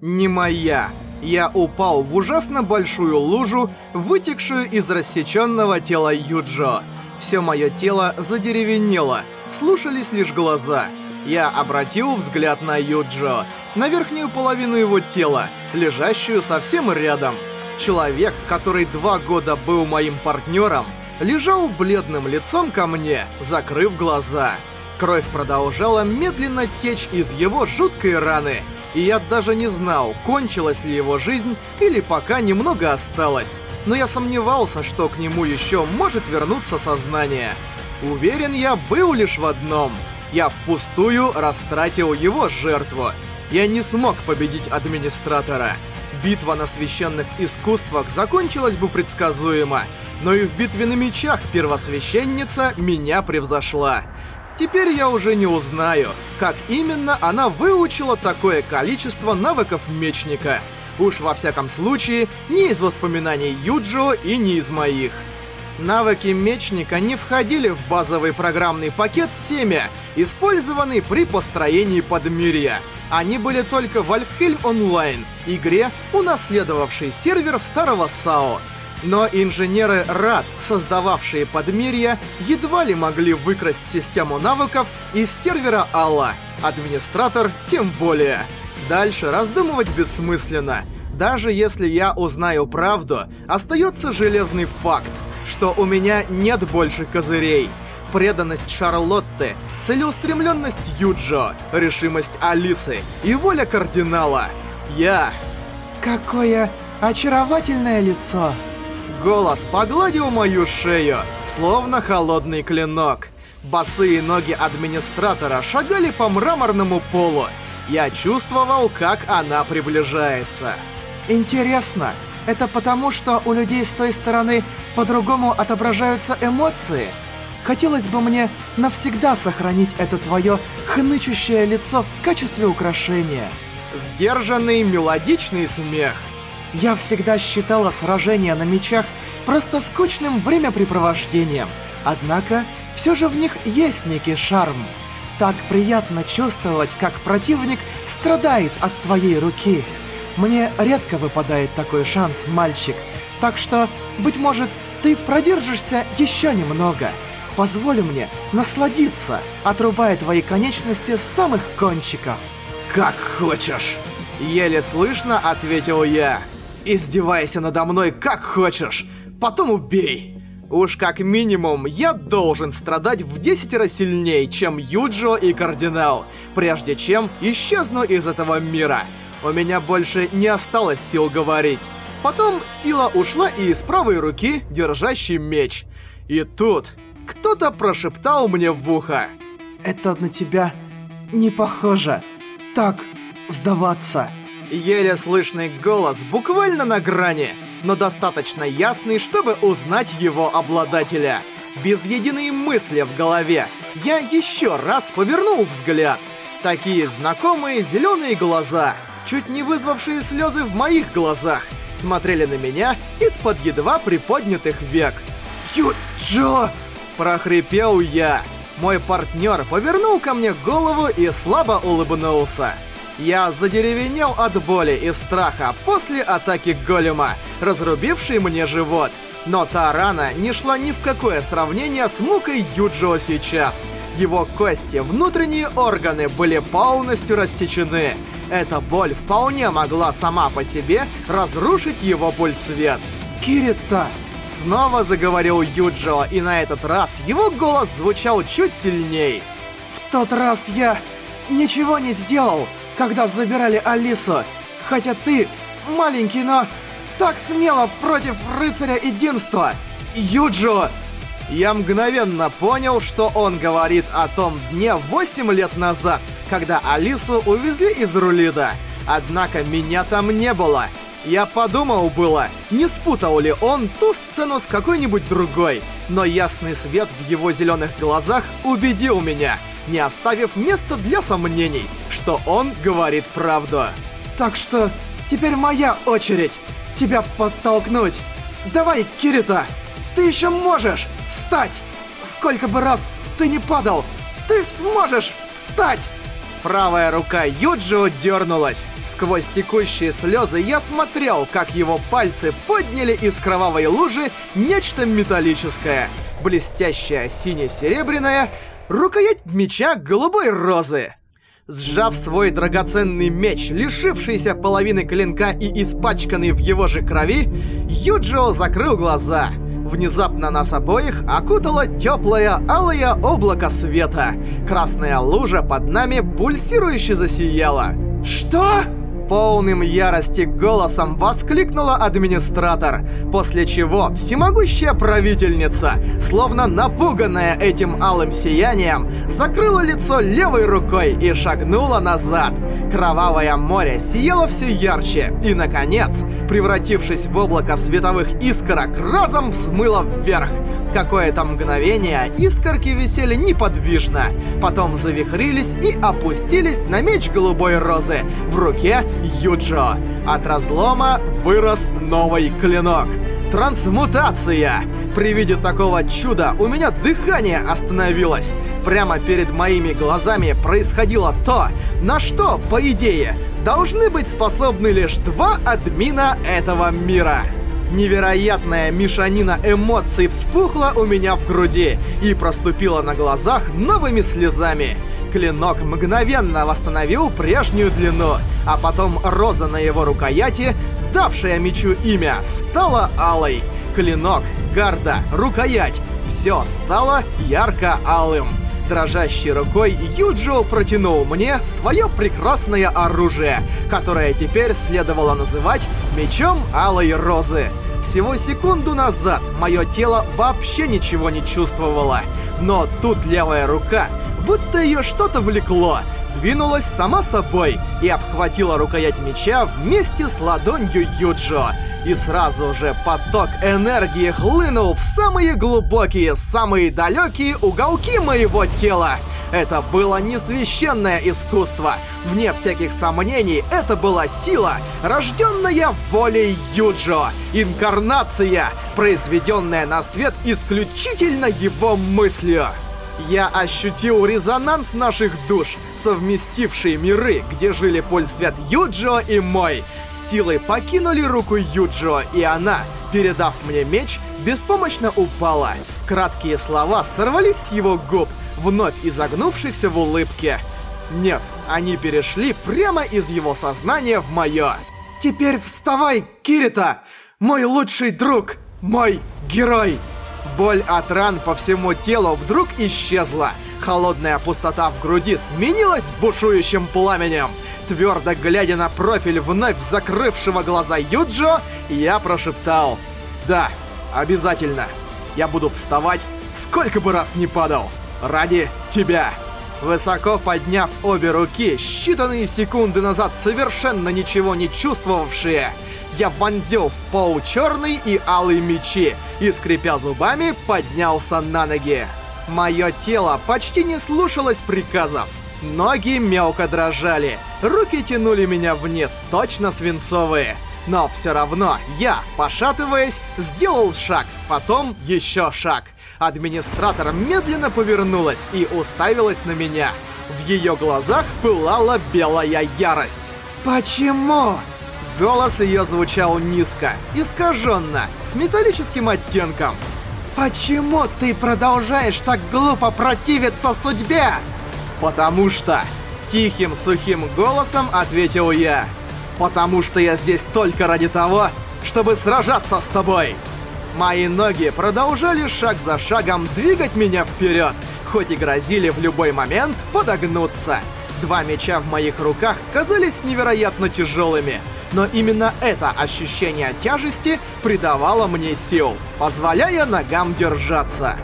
Не моя. Я упал в ужасно большую лужу, вытекшую из рассеченного тела Юджо. Все мое тело задеревенело, слушались лишь глаза. Я обратил взгляд на Юджо, на верхнюю половину его тела, лежащую совсем рядом. Человек, который два года был моим партнером, лежал бледным лицом ко мне, закрыв глаза. Кровь продолжала медленно течь из его жуткой раны, и я даже не знал, кончилась ли его жизнь или пока немного осталось. Но я сомневался, что к нему еще может вернуться сознание. Уверен я был лишь в одном. Я впустую растратил его жертву. Я не смог победить администратора. Битва на священных искусствах закончилась бы предсказуемо, но и в битве на мечах первосвященница меня превзошла. Теперь я уже не узнаю, как именно она выучила такое количество навыков мечника. Уж во всяком случае, не из воспоминаний Юджио и не из моих. Навыки мечника не входили в базовый программный пакет «Семя», использованный при построении подмирья. Они были только в Альфхельм Онлайн, игре, унаследовавшей сервер старого САО. Но инженеры РАД, создававшие подмирья, едва ли могли выкрасть систему навыков из сервера Алла. Администратор тем более. Дальше раздумывать бессмысленно. Даже если я узнаю правду, остается железный факт, что у меня нет больше козырей. Преданность Шарлотты, целеустремленность Юджо, решимость Алисы и воля кардинала. Я... Какое очаровательное лицо. Голос погладил мою шею, словно холодный клинок. Босые ноги администратора шагали по мраморному полу. Я чувствовал, как она приближается. Интересно, это потому, что у людей с той стороны по-другому отображаются эмоции? Хотелось бы мне навсегда сохранить это твое хнычущее лицо в качестве украшения. Сдержанный мелодичный смех. Я всегда считала сражения на мечах просто скучным времяпрепровождением. Однако, все же в них есть некий шарм. Так приятно чувствовать, как противник страдает от твоей руки. Мне редко выпадает такой шанс, мальчик. Так что, быть может, ты продержишься еще немного. Позволь мне насладиться, отрубая твои конечности с самых кончиков. «Как хочешь!» Еле слышно ответил я. «Издевайся надо мной как хочешь, потом убей!» Уж как минимум, я должен страдать в десятеро сильнее, чем Юджо и Кардинал, прежде чем исчезну из этого мира. У меня больше не осталось сил говорить. Потом сила ушла и из правой руки, держащей меч. И тут кто-то прошептал мне в ухо. Это на тебя не похоже. Так сдаваться. Еле слышный голос буквально на грани, но достаточно ясный, чтобы узнать его обладателя. Без единой мысли в голове я еще раз повернул взгляд. Такие знакомые зеленые глаза, чуть не вызвавшие слезы в моих глазах, смотрели на меня из-под едва приподнятых век. «Юджо!» – прохрипел я. Мой партнер повернул ко мне голову и слабо улыбнулся. Я задеревенел от боли и страха после атаки голема, разрубившей мне живот. Но та рана не шла ни в какое сравнение с мукой Юджио сейчас. Его кости, внутренние органы были полностью растечены. Эта боль вполне могла сама по себе разрушить его пульсвет. «Кирита!» Снова заговорил Юджио, и на этот раз его голос звучал чуть сильней. «В тот раз я ничего не сделал!» Когда забирали Алису. Хотя ты маленький, но так смело против рыцаря единства. Юджо! Я мгновенно понял, что он говорит о том дне 8 лет назад, когда Алису увезли из Рулида. Однако меня там не было. Я подумал было, не спутал ли он ту сцену с какой-нибудь другой, но ясный свет в его зеленых глазах убедил меня, не оставив места для сомнений, что он говорит правду. Так что теперь моя очередь тебя подтолкнуть. Давай, Кирита, ты еще можешь встать. Сколько бы раз ты не падал, ты сможешь встать. Правая рука Юджио дернулась. Сквозь текущие слезы я смотрел, как его пальцы подняли из кровавой лужи нечто металлическое, блестящее сине-серебряное, рукоять меча голубой розы. Сжав свой драгоценный меч, лишившийся половины клинка и испачканный в его же крови, Юджио закрыл глаза. Внезапно нас обоих окутало теплое алое облако света. Красная лужа под нами пульсирующе засияла. «Что?» Полным ярости голосом воскликнула администратор, после чего всемогущая правительница, словно напуганная этим алым сиянием, закрыла лицо левой рукой и шагнула назад. Кровавое море сияло все ярче и, наконец, превратившись в облако световых искорок, разом взмыло вверх. Какое-то мгновение искорки висели неподвижно, потом завихрились и опустились на меч голубой розы в руке Юджо. От разлома вырос новый клинок. Трансмутация! При виде такого чуда у меня дыхание остановилось. Прямо перед моими глазами происходило то, на что, по идее, должны быть способны лишь два админа этого мира. Невероятная мешанина эмоций вспухла у меня в груди и проступила на глазах новыми слезами. Клинок мгновенно восстановил прежнюю длину, а потом роза на его рукояти, давшая мечу имя, стала алой. Клинок, гарда, рукоять — все стало ярко-алым. Дрожащей рукой Юджио протянул мне свое прекрасное оружие, которое теперь следовало называть «Мечом Алой Розы». Всего секунду назад мое тело вообще ничего не чувствовало, но тут левая рука, будто ее что-то влекло, двинулась сама собой и обхватила рукоять меча вместе с ладонью Юджо. И сразу же поток энергии хлынул в самые глубокие, самые далекие уголки моего тела. Это было не священное искусство. Вне всяких сомнений, это была сила, рожденная волей Юджо. Инкарнация, произведенная на свет исключительно его мыслью. Я ощутил резонанс наших душ, совместившие миры, где жили Свят Юджо и мой. Силы покинули руку Юджо, и она, передав мне меч, беспомощно упала. Краткие слова сорвались с его губ, вновь изогнувшихся в улыбке. Нет, они перешли прямо из его сознания в моё. «Теперь вставай, Кирита! Мой лучший друг! Мой герой!» Боль от ран по всему телу вдруг исчезла. Холодная пустота в груди сменилась бушующим пламенем. Твердо глядя на профиль вновь закрывшего глаза Юджо, я прошептал «Да, обязательно. Я буду вставать, сколько бы раз не падал. Ради тебя». Высоко подняв обе руки, считанные секунды назад совершенно ничего не чувствовавшие, я вонзил в пол черный и алый мечи и, скрипя зубами, поднялся на ноги. Мое тело почти не слушалось приказов. Ноги мелко дрожали, руки тянули меня вниз, точно свинцовые. Но все равно я, пошатываясь, сделал шаг, потом еще шаг. Администратор медленно повернулась и уставилась на меня. В ее глазах пылала белая ярость. «Почему?» Голос ее звучал низко, искаженно, с металлическим оттенком. «Почему ты продолжаешь так глупо противиться судьбе?» «Потому что...» Тихим, сухим голосом ответил я. «Потому что я здесь только ради того, чтобы сражаться с тобой!» Мои ноги продолжали шаг за шагом двигать меня вперед, хоть и грозили в любой момент подогнуться. Два меча в моих руках казались невероятно тяжелыми, но именно это ощущение тяжести придавало мне сил, позволяя ногам держаться.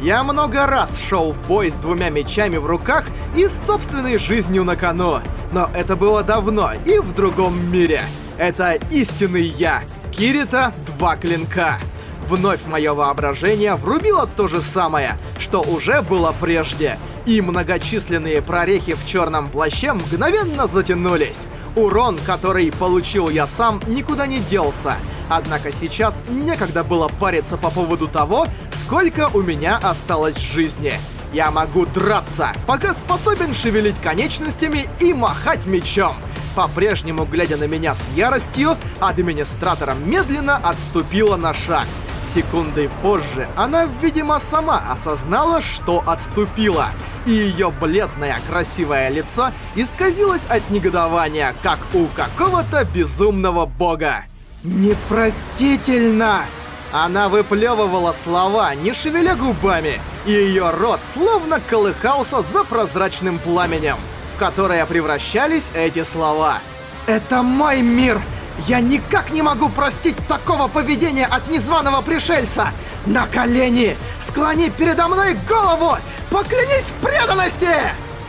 Я много раз шел в бой с двумя мечами в руках и с собственной жизнью на кону, но это было давно и в другом мире. Это истинный я, Кирита Два Клинка. Вновь мое воображение врубило то же самое, что уже было прежде, и многочисленные прорехи в черном плаще мгновенно затянулись. Урон, который получил я сам, никуда не делся. Однако сейчас некогда было париться по поводу того, сколько у меня осталось жизни. Я могу драться, пока способен шевелить конечностями и махать мечом. По-прежнему, глядя на меня с яростью, администратор медленно отступила на шаг. Секундой позже она, видимо, сама осознала, что отступила, и ее бледное красивое лицо исказилось от негодования, как у какого-то безумного бога. «Непростительно!» Она выплевывала слова, не шевеля губами, и ее рот словно колыхался за прозрачным пламенем, в которое превращались эти слова. «Это мой мир! Я никак не могу простить такого поведения от незваного пришельца! На колени! Склони передо мной голову! Поклянись в преданности!»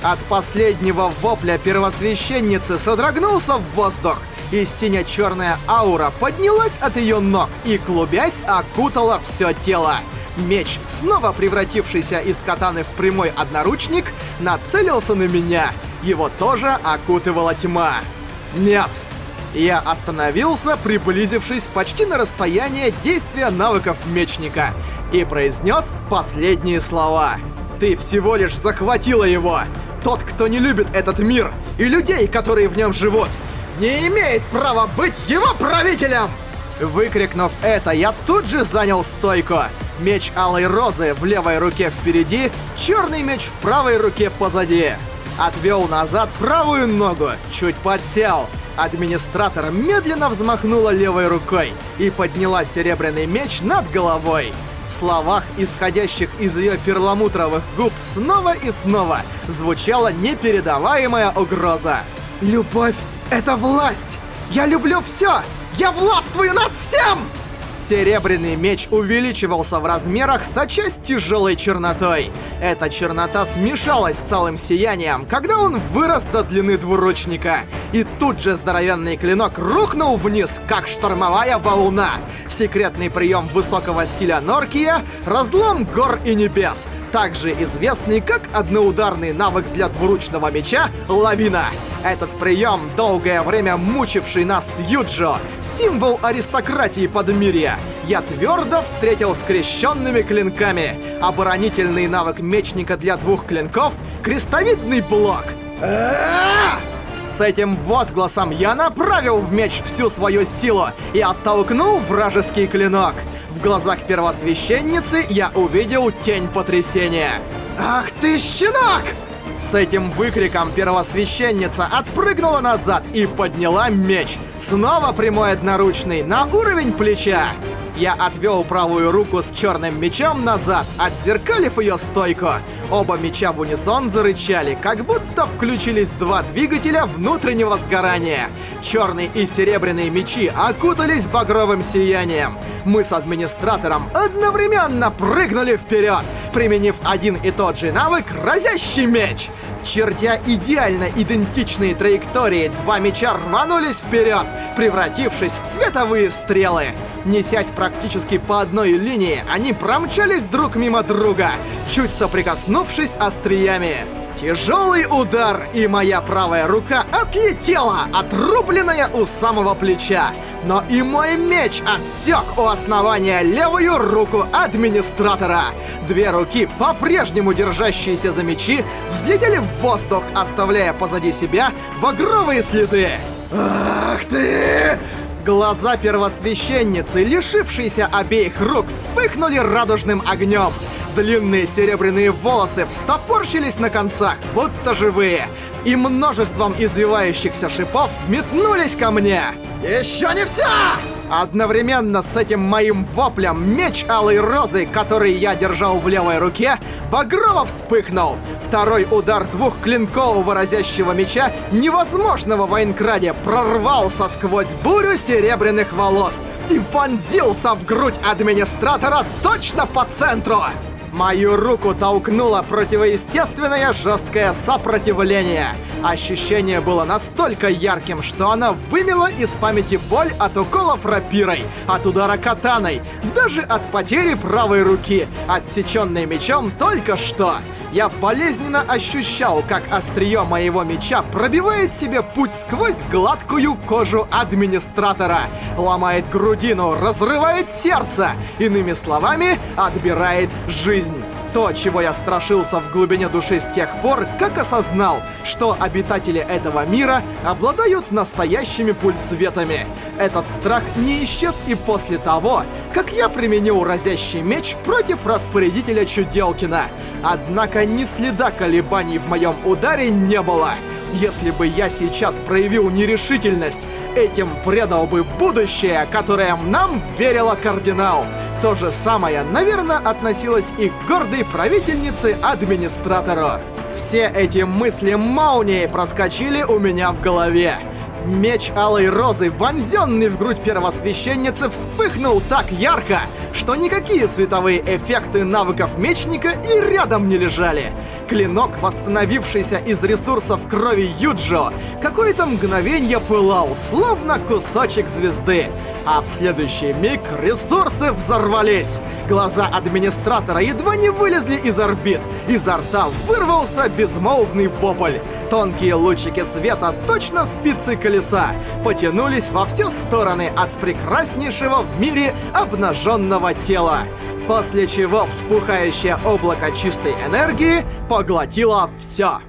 От последнего вопля первосвященницы содрогнулся в воздух, и синя-черная аура поднялась от ее ног и, клубясь, окутала все тело. Меч, снова превратившийся из катаны в прямой одноручник, нацелился на меня. Его тоже окутывала тьма. Нет. Я остановился, приблизившись почти на расстояние действия навыков мечника, и произнес последние слова. «Ты всего лишь захватила его! Тот, кто не любит этот мир, и людей, которые в нем живут, не имеет права быть его правителем!» Выкрикнув это, я тут же занял стойку. Меч Алой Розы в левой руке впереди, черный меч в правой руке позади. Отвел назад правую ногу, чуть подсел. Администратор медленно взмахнула левой рукой и подняла серебряный меч над головой. В словах, исходящих из ее перламутровых губ снова и снова, звучала непередаваемая угроза. «Любовь это власть! Я люблю все! Я властвую над всем!» Серебряный меч увеличивался в размерах, сочась тяжелой чернотой. Эта чернота смешалась с алым сиянием, когда он вырос до длины двуручника. И тут же здоровенный клинок рухнул вниз, как штормовая волна. Секретный прием высокого стиля Норкия — разлом гор и небес — также известный как одноударный навык для двуручного меча «Лавина». Этот прием, долгое время мучивший нас Юджо, символ аристократии Подмирья, я твердо встретил скрещенными клинками. Оборонительный навык мечника для двух клинков — крестовидный блок. С этим возгласом я направил в меч всю свою силу и оттолкнул вражеский клинок. В глазах первосвященницы я увидел тень потрясения. «Ах ты, щенок!» С этим выкриком первосвященница отпрыгнула назад и подняла меч. Снова прямой одноручный, на уровень плеча. Я отвел правую руку с черным мечом назад, отзеркалив ее стойку. Оба меча в унисон зарычали, как будто включились два двигателя внутреннего сгорания. Черный и серебряный мечи окутались багровым сиянием. Мы с администратором одновременно прыгнули вперед, применив один и тот же навык «Разящий меч». Чертя идеально идентичные траектории, два меча рванулись вперед, превратившись в световые стрелы. Несясь практически по одной линии, они промчались друг мимо друга, чуть соприкоснувшись остриями. Тяжелый удар, и моя правая рука отлетела, отрубленная у самого плеча. Но и мой меч отсек у основания левую руку администратора. Две руки, по-прежнему держащиеся за мечи, взлетели в воздух, оставляя позади себя багровые следы. «Ах ты!» Глаза первосвященницы, лишившиеся обеих рук, вспыхнули радужным огнем. Длинные серебряные волосы встопорщились на концах, будто живые, и множеством извивающихся шипов метнулись ко мне. «Еще не все!» Одновременно с этим моим воплем меч Алой Розы, который я держал в левой руке, багрово вспыхнул. Второй удар двухклинкового разящего меча, невозможного в Айнкраде, прорвался сквозь бурю серебряных волос и вонзился в грудь администратора точно по центру. Мою руку толкнуло противоестественное жесткое сопротивление. Ощущение было настолько ярким, что оно вымело из памяти боль от уколов рапирой, от удара катаной, даже от потери правой руки, отсеченной мечом только что. Я болезненно ощущал, как острие моего меча пробивает себе путь сквозь гладкую кожу администратора, ломает грудину, разрывает сердце, иными словами, отбирает жизнь. То, чего я страшился в глубине души с тех пор, как осознал, что обитатели этого мира обладают настоящими пульсветами. Этот страх не исчез и после того, как я применил разящий меч против распорядителя Чуделкина. Однако ни следа колебаний в моем ударе не было. Если бы я сейчас проявил нерешительность, этим предал бы будущее, которое нам верила кардинал. То же самое, наверное, относилось и к гордой правительнице-администратору. Все эти мысли молнией проскочили у меня в голове. Меч Алой Розы, вонзенный в грудь первосвященницы, вспыхнул так ярко, что никакие световые эффекты навыков мечника и рядом не лежали. Клинок, восстановившийся из ресурсов крови Юджо, какое-то мгновение пылал, словно кусочек звезды. А в следующий миг ресурсы взорвались. Глаза администратора едва не вылезли из орбит. Изо рта вырвался безмолвный вопль. Тонкие лучики света, точно спицы колеса, потянулись во все стороны от прекраснейшего в мире обнаженного тела. После чего вспухающее облако чистой энергии поглотило все.